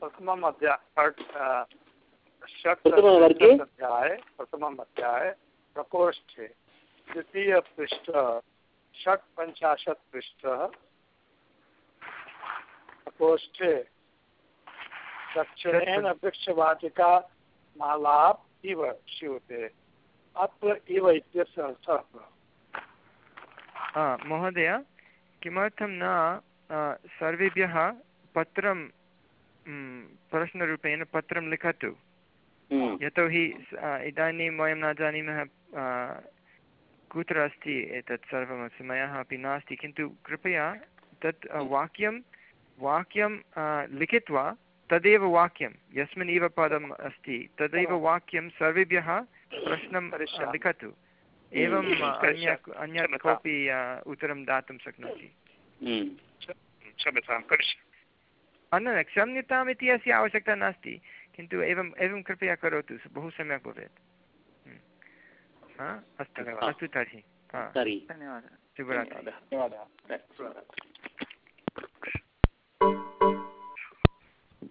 प्रथमम् अध्याय षट् अध्याये प्रथमम् अध्याये प्रकोष्ठे षट्पञ्चाशत् पृष्ठः प्रकोष्ठे दक्षिणेन वृक्षवाटिका मालाप् इव श्रूयते अत्र इव इत्यस्य अर्थः हा महोदय किमर्थं न सर्वेभ्यः पत्रं प्रश्नरूपेण पत्रं लिखतु यतोहि इदानीं वयं न जानीमः कुत्र अस्ति एतत् सर्वं समयः अपि नास्ति किन्तु कृपया तत् वाक्यं वाक्यं लिखित्वा तदेव वाक्यं यस्मिन् इव पदम् अस्ति तदैव वाक्यं सर्वेभ्यः प्रश्नं। लिखतु। एवम् आ, अन्य अन्यत् कोऽपि उत्तरं दातुं शक्नोति। हम्म। क्षम्यतां न न क्षम्यताम् इति अस्य आवश्यकता नास्ति किन्तु एवम् एवं कृपया करोतु बहु सम्यक् भवेत्। हम्म। अस्तु अस्तु तर्हि। हा। तर्हि। धन्यवादः। शुभरात्रिः।